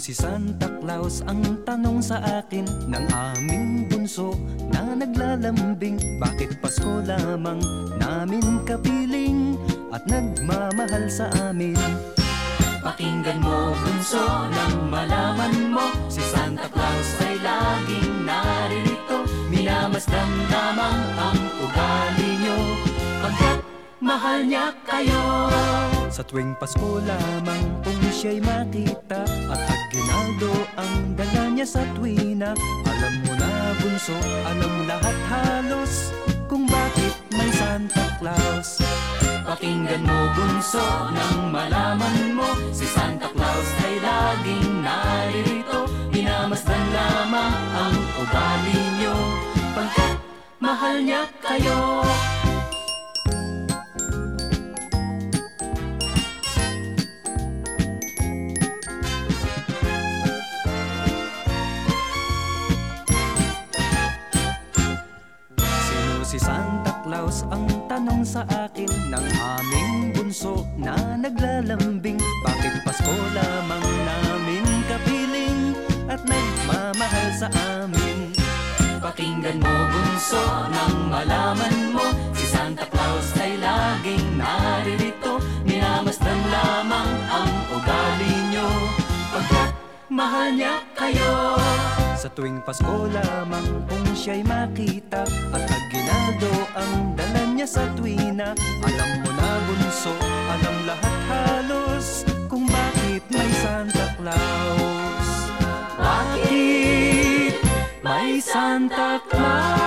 si Santa Claus ang tanong sa akin ng aming bunso na naglalambing Bakit Pasko lamang namin kapiling at nagmamahal sa amin? Pakinggan mo bunso nang malaman mo Si Santa Claus ay laging naririto Minamasdan lamang ang ugali nyo Pagkat mahal niya kayo. Sa tuwing Pasko lamang kung siya'y makita At sa tuwina Alam mo na bunso, alam mo lahat halos Kung bakit may Santa Claus. Pakinggan mo bunso nang malaman mo Si Santa Claus ay laging naririto Minamasdan lamang ang ugali nyo Pagkat mahal niya kayo Santa Claus ang tanong sa akin ng aming bunso na naglalambing? Bakit Pasko lamang namin kapiling at nagmamahal sa amin? Pakinggan mo bunso nang malaman mo Si Santa Claus ay laging naririto. Minamasdan lamang ang ugali nyo. Pagkat mahal niya kayo Sa tuwing Pasko lamang kung siya'y makita At aginaldo ang dala niya sa tuwina Alam mo na bunso, alam lahat halos Kung bakit may Santa Claus. Bakit may Santa Claus